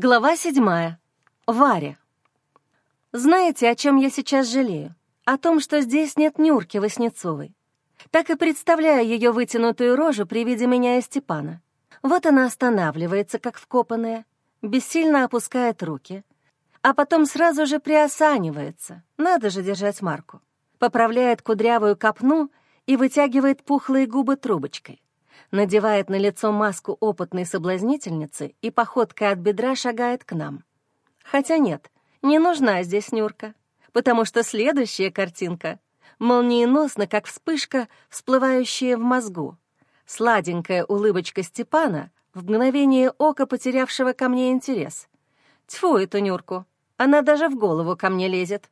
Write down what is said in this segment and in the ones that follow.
Глава седьмая. Варя. Знаете, о чем я сейчас жалею? О том, что здесь нет Нюрки Васнецовой. Так и представляю ее вытянутую рожу при виде меня и Степана. Вот она останавливается, как вкопанная, бессильно опускает руки, а потом сразу же приосанивается, надо же держать марку, поправляет кудрявую копну и вытягивает пухлые губы трубочкой надевает на лицо маску опытной соблазнительницы и походкой от бедра шагает к нам. Хотя нет, не нужна здесь Нюрка, потому что следующая картинка молниеносно, как вспышка, всплывающая в мозгу. Сладенькая улыбочка Степана, в мгновение ока потерявшего ко мне интерес. Тьфу эту Нюрку, она даже в голову ко мне лезет.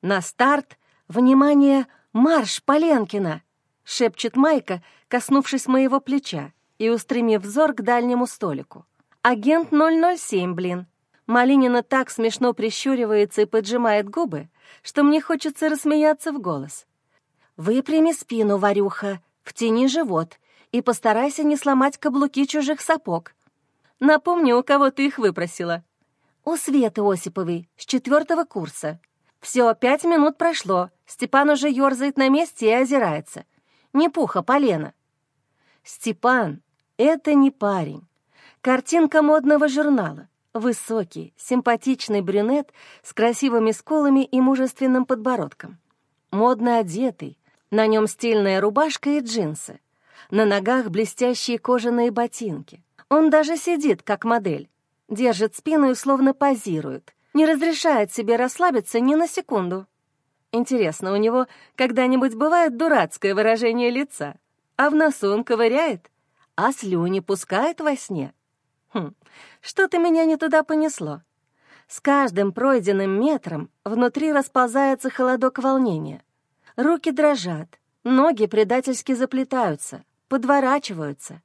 На старт, внимание, марш Поленкина! Шепчет Майка, коснувшись моего плеча и устремив взор к дальнему столику. «Агент 007, блин!» Малинина так смешно прищуривается и поджимает губы, что мне хочется рассмеяться в голос. «Выпрями спину, Варюха, втяни живот и постарайся не сломать каблуки чужих сапог. Напомни, у кого ты их выпросила?» «У Светы Осиповой, с четвертого курса. Все, пять минут прошло, Степан уже ерзает на месте и озирается. Не пуха, полена. Степан — это не парень. Картинка модного журнала. Высокий, симпатичный брюнет с красивыми скулами и мужественным подбородком. Модно одетый, на нем стильная рубашка и джинсы. На ногах блестящие кожаные ботинки. Он даже сидит, как модель. Держит спину и словно позирует. Не разрешает себе расслабиться ни на секунду. Интересно, у него когда-нибудь бывает дурацкое выражение лица? а в носу он ковыряет, а слюни пускает во сне. Хм, что-то меня не туда понесло. С каждым пройденным метром внутри расползается холодок волнения. Руки дрожат, ноги предательски заплетаются, подворачиваются.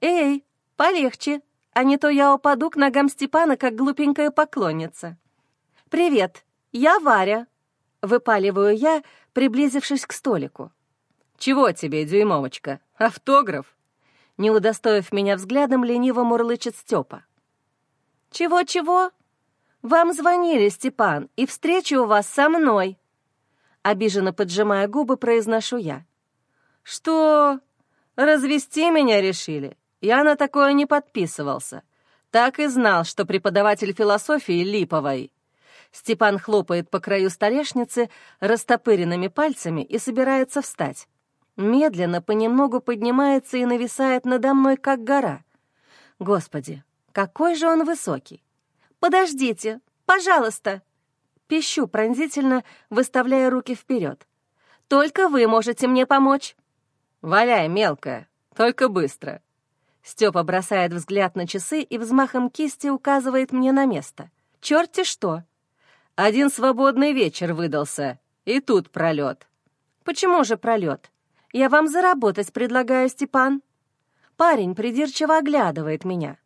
«Эй, полегче, а не то я упаду к ногам Степана, как глупенькая поклонница». «Привет, я Варя», — выпаливаю я, приблизившись к столику. «Чего тебе, дюймовочка? Автограф?» Не удостоив меня взглядом, лениво мурлычет Степа. «Чего-чего? Вам звонили, Степан, и встреча у вас со мной!» Обиженно поджимая губы, произношу я. «Что? Развести меня решили? Я на такое не подписывался. Так и знал, что преподаватель философии липовой». Степан хлопает по краю столешницы растопыренными пальцами и собирается встать медленно, понемногу поднимается и нависает надо мной, как гора. Господи, какой же он высокий! «Подождите, пожалуйста!» Пищу пронзительно, выставляя руки вперед. «Только вы можете мне помочь!» «Валяй, мелкая, только быстро!» Степа бросает взгляд на часы и взмахом кисти указывает мне на место. «Черти что!» «Один свободный вечер выдался, и тут пролет. «Почему же пролет? Я вам заработать предлагаю, Степан». Парень придирчиво оглядывает меня,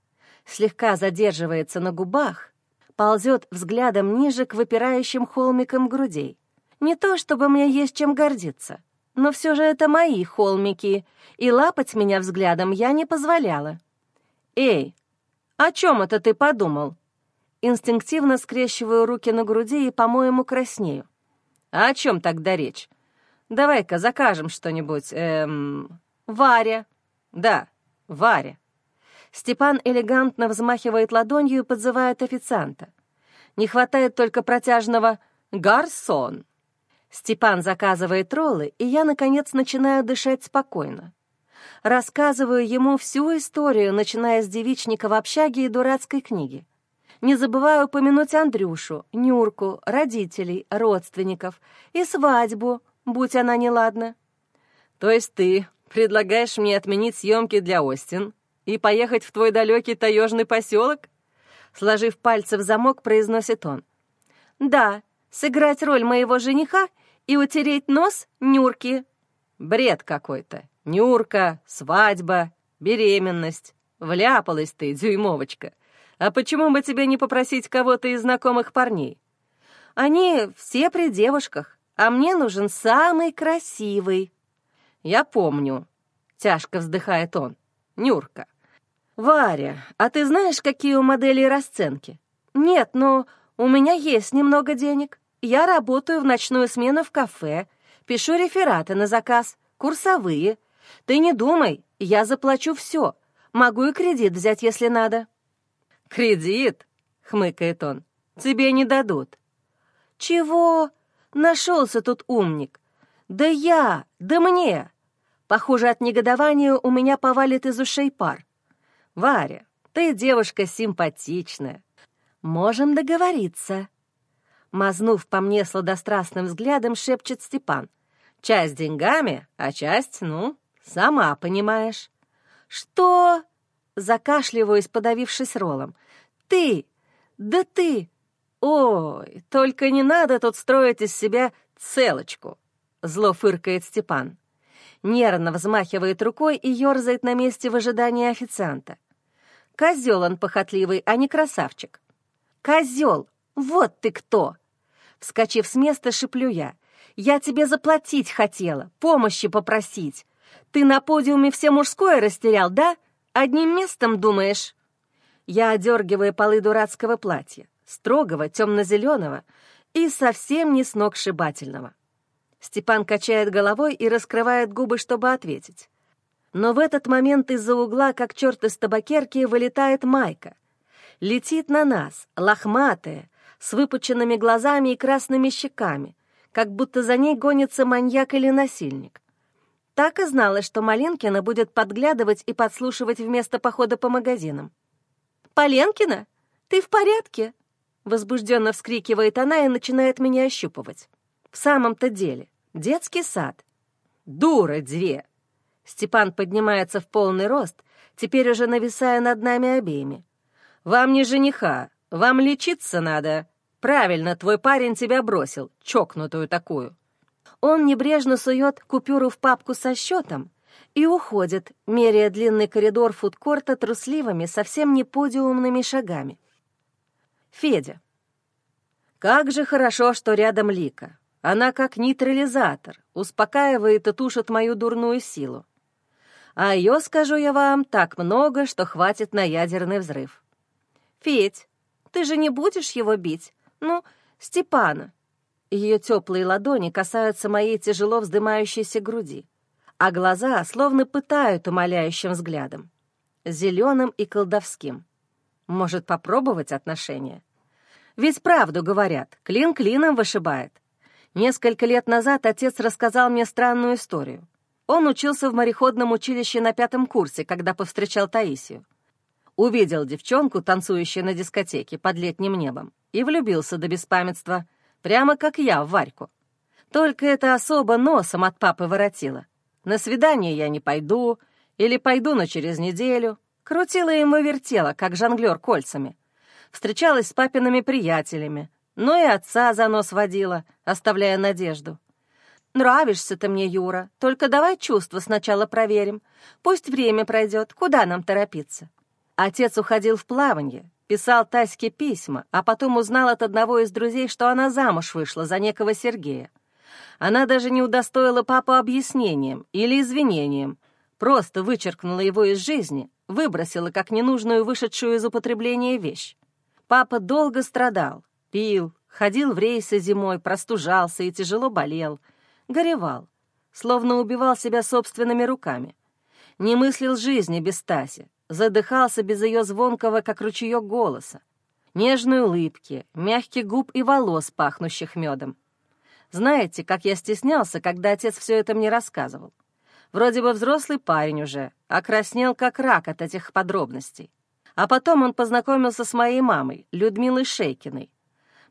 слегка задерживается на губах, ползет взглядом ниже к выпирающим холмикам грудей. Не то, чтобы мне есть чем гордиться, но все же это мои холмики, и лапать меня взглядом я не позволяла. «Эй, о чем это ты подумал?» Инстинктивно скрещиваю руки на груди и, по-моему, краснею. «А о чем тогда речь? Давай-ка закажем что-нибудь, эм... Варя. Да, Варя. Степан элегантно взмахивает ладонью и подзывает официанта. Не хватает только протяжного «гарсон». Степан заказывает роллы, и я, наконец, начинаю дышать спокойно. Рассказываю ему всю историю, начиная с девичника в общаге и дурацкой книги. Не забываю упомянуть Андрюшу, Нюрку, родителей, родственников и свадьбу — будь она неладна. То есть ты предлагаешь мне отменить съемки для Остин и поехать в твой далекий таежный поселок? Сложив пальцы в замок, произносит он. Да, сыграть роль моего жениха и утереть нос Нюрки. Бред какой-то. Нюрка, свадьба, беременность. Вляпалась ты, дюймовочка. А почему бы тебе не попросить кого-то из знакомых парней? Они все при девушках а мне нужен самый красивый». «Я помню», — тяжко вздыхает он, — «Нюрка. «Варя, а ты знаешь, какие у моделей расценки?» «Нет, но у меня есть немного денег. Я работаю в ночную смену в кафе, пишу рефераты на заказ, курсовые. Ты не думай, я заплачу все. Могу и кредит взять, если надо». «Кредит?» — хмыкает он. «Тебе не дадут». «Чего? Нашелся тут умник. Да я, да мне!» Похоже, от негодования у меня повалит из ушей пар. «Варя, ты девушка симпатичная. Можем договориться». Мазнув по мне сладострастным взглядом, шепчет Степан. «Часть деньгами, а часть, ну, сама понимаешь». «Что?» Закашливаюсь, подавившись роллом. «Ты! Да ты! Ой, только не надо тут строить из себя целочку!» Зло фыркает Степан. Нервно взмахивает рукой и ерзает на месте в ожидании официанта. Козел он похотливый, а не красавчик. «Козел! Вот ты кто!» Вскочив с места, шиплю я. «Я тебе заплатить хотела, помощи попросить. Ты на подиуме все мужское растерял, да? Одним местом думаешь?» Я одергиваю полы дурацкого платья, строгого, темно-зеленого и совсем не сногсшибательного. Степан качает головой и раскрывает губы, чтобы ответить. Но в этот момент из-за угла, как черт из табакерки, вылетает Майка. Летит на нас, лохматая, с выпученными глазами и красными щеками, как будто за ней гонится маньяк или насильник. Так и знала, что Малинкина будет подглядывать и подслушивать вместо похода по магазинам. «Поленкина, ты в порядке?» Возбужденно вскрикивает она и начинает меня ощупывать. В самом-то деле, детский сад. Дура две! Степан поднимается в полный рост, теперь уже нависая над нами обеими. «Вам не жениха, вам лечиться надо. Правильно, твой парень тебя бросил, чокнутую такую». Он небрежно сует купюру в папку со счетом и уходит, меряя длинный коридор фудкорта трусливыми, совсем не подиумными шагами. Федя. Как же хорошо, что рядом Лика. Она как нейтрализатор, успокаивает и тушит мою дурную силу. А ее, скажу я вам, так много, что хватит на ядерный взрыв. «Федь, ты же не будешь его бить? Ну, Степана, ее теплые ладони касаются моей тяжело вздымающейся груди, а глаза словно пытают умоляющим взглядом, зеленым и колдовским. Может, попробовать отношения? Ведь правду говорят, клин клином вышибает. Несколько лет назад отец рассказал мне странную историю. Он учился в мореходном училище на пятом курсе, когда повстречал Таисию. Увидел девчонку, танцующую на дискотеке под летним небом, и влюбился до беспамятства, Прямо как я Варьку. Только это особо носом от папы воротила. На свидание я не пойду, или пойду, но через неделю. Крутила ему вертела, как жонглер кольцами. Встречалась с папиными приятелями, но и отца за нос водила, оставляя надежду. «Нравишься ты мне, Юра, только давай чувства сначала проверим. Пусть время пройдет, куда нам торопиться?» Отец уходил в плаванье, Писал Таське письма, а потом узнал от одного из друзей, что она замуж вышла за некого Сергея. Она даже не удостоила папу объяснением или извинением, просто вычеркнула его из жизни, выбросила как ненужную вышедшую из употребления вещь. Папа долго страдал, пил, ходил в рейсы зимой, простужался и тяжело болел, горевал, словно убивал себя собственными руками. Не мыслил жизни без Таси, задыхался без ее звонкого, как ручеек голоса, нежной улыбки, мягких губ и волос, пахнущих медом. Знаете, как я стеснялся, когда отец все это мне рассказывал? Вроде бы взрослый парень уже, окраснел как рак от этих подробностей. А потом он познакомился с моей мамой, Людмилой Шейкиной.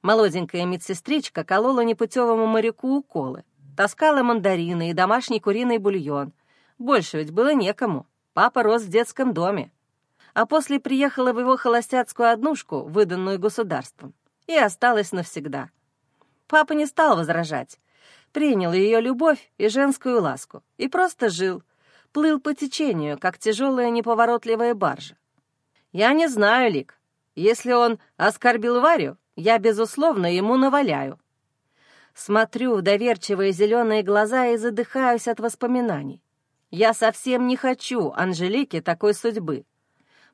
Молоденькая медсестричка колола непутевому моряку уколы, таскала мандарины и домашний куриный бульон. Больше ведь было некому. Папа рос в детском доме, а после приехала в его холостяцкую однушку, выданную государством, и осталась навсегда. Папа не стал возражать, принял ее любовь и женскую ласку и просто жил, плыл по течению, как тяжелая неповоротливая баржа. Я не знаю, Лик, если он оскорбил Варю, я, безусловно, ему наваляю. Смотрю в доверчивые зеленые глаза и задыхаюсь от воспоминаний. Я совсем не хочу Анжелике такой судьбы.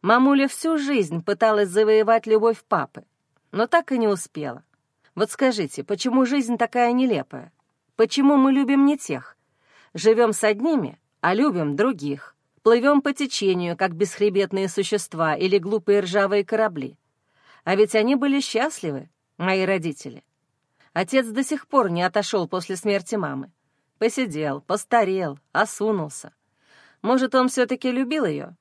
Мамуля всю жизнь пыталась завоевать любовь папы, но так и не успела. Вот скажите, почему жизнь такая нелепая? Почему мы любим не тех? Живем с одними, а любим других. Плывем по течению, как бесхребетные существа или глупые ржавые корабли. А ведь они были счастливы, мои родители. Отец до сих пор не отошел после смерти мамы. Посидел, постарел, осунулся. Может, он все-таки любил ее?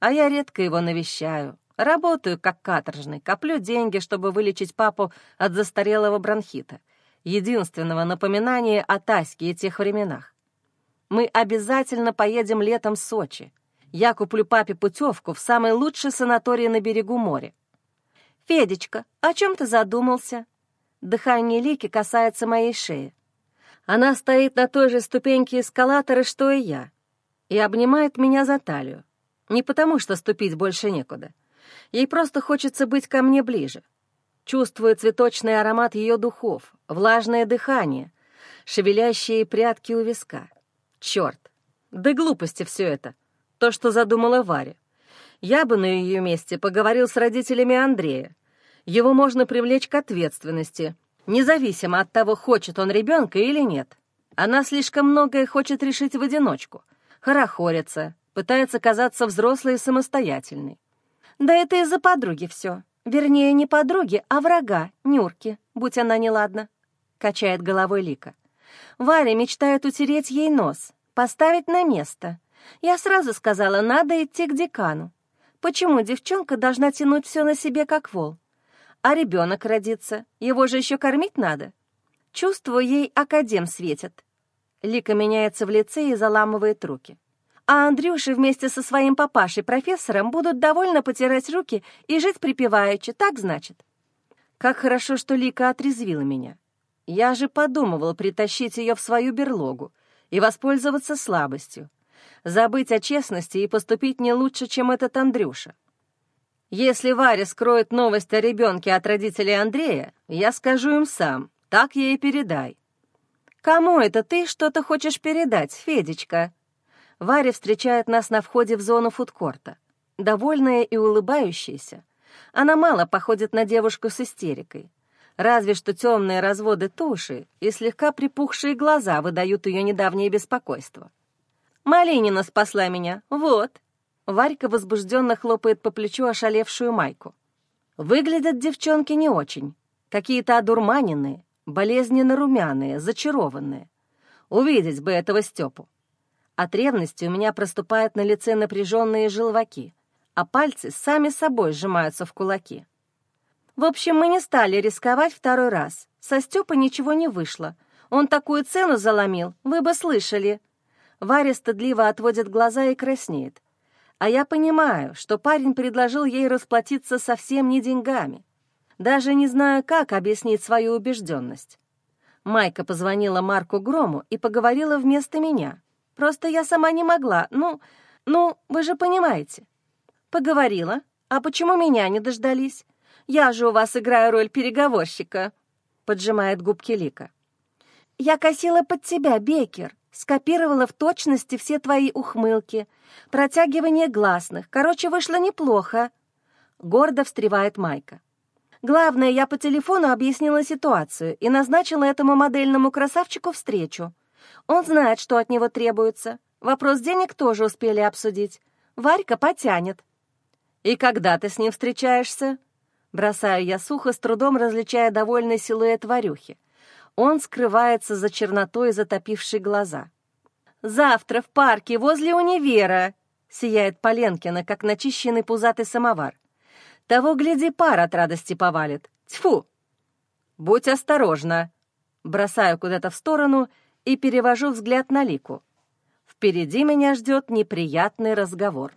А я редко его навещаю. Работаю как каторжный, коплю деньги, чтобы вылечить папу от застарелого бронхита. Единственного напоминания о Таське и тех временах. Мы обязательно поедем летом в Сочи. Я куплю папе путевку в самый лучший санаторий на берегу моря. «Федечка, о чем ты задумался?» Дыхание Лики касается моей шеи. Она стоит на той же ступеньке эскалатора, что и я, и обнимает меня за талию. Не потому, что ступить больше некуда. Ей просто хочется быть ко мне ближе. Чувствую цветочный аромат ее духов, влажное дыхание, шевелящие прятки у виска. Черт, да глупости все это. То, что задумала Варя. Я бы на ее месте поговорил с родителями Андрея. Его можно привлечь к ответственности, независимо от того, хочет он ребенка или нет. Она слишком многое хочет решить в одиночку. Хорохорится, пытается казаться взрослой и самостоятельной. Да это из-за подруги все. Вернее, не подруги, а врага, Нюрки, будь она неладна. Качает головой Лика. Варя мечтает утереть ей нос, поставить на место. Я сразу сказала, надо идти к декану. Почему девчонка должна тянуть все на себе, как вол? А ребенок родится, его же еще кормить надо. Чувствую, ей академ светит. Лика меняется в лице и заламывает руки а Андрюши вместе со своим папашей-профессором будут довольно потирать руки и жить припеваючи, так значит? Как хорошо, что Лика отрезвила меня. Я же подумывал притащить ее в свою берлогу и воспользоваться слабостью, забыть о честности и поступить не лучше, чем этот Андрюша. Если Варя скроет новость о ребенке от родителей Андрея, я скажу им сам, так ей передай. «Кому это ты что-то хочешь передать, Федечка?» Варя встречает нас на входе в зону фудкорта. Довольная и улыбающаяся. Она мало походит на девушку с истерикой. Разве что темные разводы туши и слегка припухшие глаза выдают ее недавнее беспокойство. «Малинина спасла меня, вот!» Варька возбужденно хлопает по плечу ошалевшую майку. Выглядят девчонки не очень. Какие-то одурманенные, болезненно румяные, зачарованные. Увидеть бы этого Степу. От ревности у меня проступают на лице напряженные желваки, а пальцы сами собой сжимаются в кулаки. В общем, мы не стали рисковать второй раз. Со Степой ничего не вышло. Он такую цену заломил, вы бы слышали. Варя стыдливо отводит глаза и краснеет. А я понимаю, что парень предложил ей расплатиться совсем не деньгами. Даже не знаю, как объяснить свою убежденность. Майка позвонила Марку Грому и поговорила вместо меня — Просто я сама не могла. Ну, ну, вы же понимаете. Поговорила. А почему меня не дождались? Я же у вас играю роль переговорщика, поджимает губки Лика. Я косила под тебя, Бекер. Скопировала в точности все твои ухмылки, протягивание гласных. Короче, вышло неплохо. Гордо встревает Майка. Главное, я по телефону объяснила ситуацию и назначила этому модельному красавчику встречу. Он знает, что от него требуется. Вопрос денег тоже успели обсудить. Варька потянет. «И когда ты с ним встречаешься?» Бросаю я сухо, с трудом различая довольный силуэт Варюхи. Он скрывается за чернотой, затопившей глаза. «Завтра в парке возле универа!» — сияет Поленкина, как начищенный пузатый самовар. «Того, гляди, пар от радости повалит. Тьфу!» «Будь осторожна!» Бросаю куда-то в сторону и перевожу взгляд на Лику. Впереди меня ждет неприятный разговор.